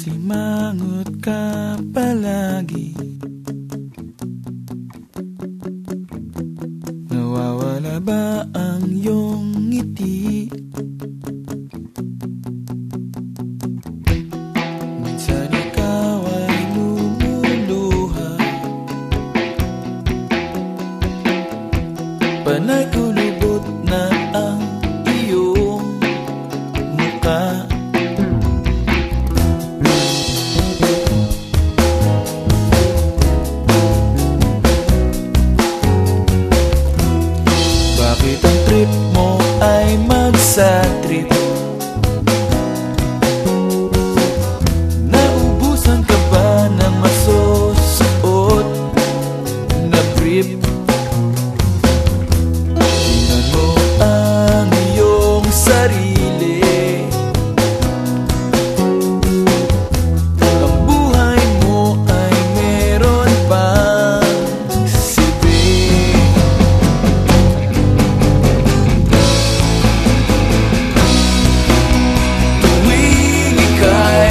Nakasimangot ka palagi. Nawawala ba ang iyong ngiti? Minsan ikaw ay lumuluha. Panay kulubot na ang iyong mukha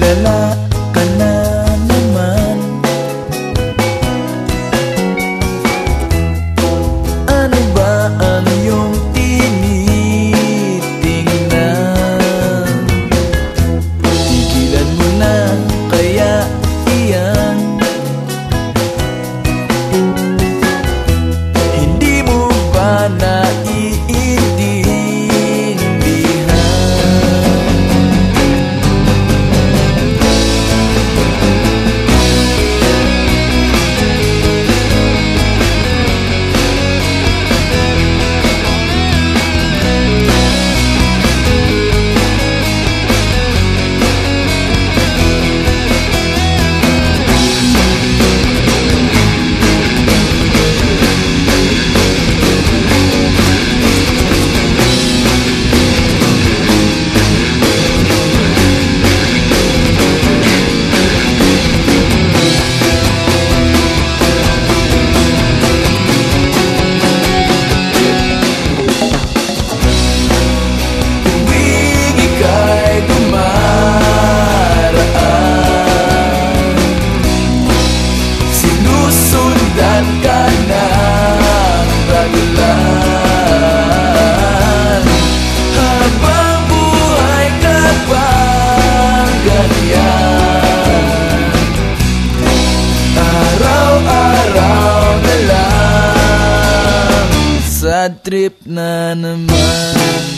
la la trip na naman